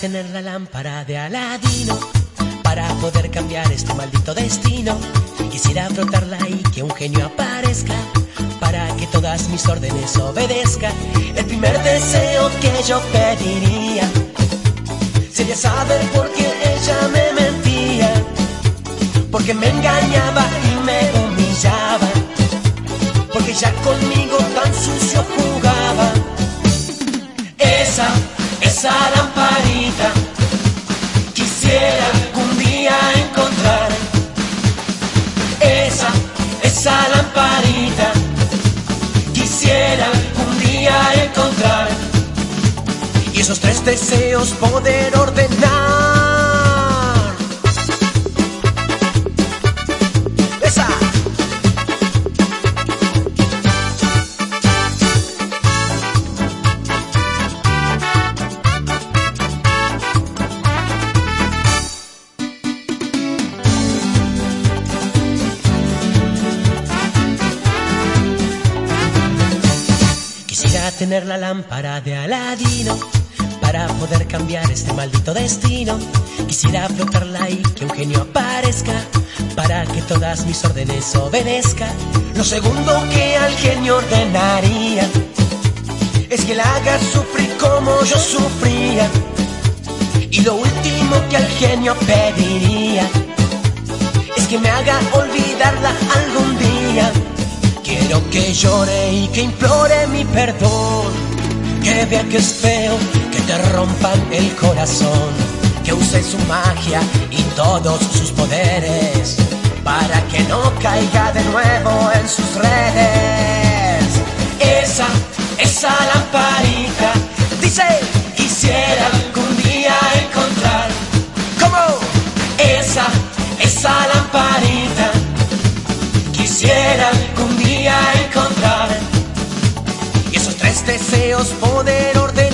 tener la lámpara de Aladino para poder cambiar este maldito destino. Quisiera frotarla y que un genio aparezca para que todas mis órdenes obedezca. El primer deseo que yo pediría sería saber por qué ella me mentía, porque me engañaba y me humillaba, porque ya conmigo tan sucio jugaba. Esa, esa esa lamparita quisiera un día encontrar. Y esos tres deseos poder ordenar. Tener la lámpara de Aladino para poder cambiar este maldito destino. Quisiera flotarla y que un genio aparezca para que todas mis órdenes obedezca. Lo segundo que al genio ordenaría es que la haga sufrir como yo sufría. Y lo último que al genio pediría es que me haga que llore y que implore mi perdón. Que vea que es feo que te rompan el corazón. Que use su magia y todos sus poderes. Para que no caiga de nuevo en sus redes. Esa, esa lamparita. Deseos poder ordenar.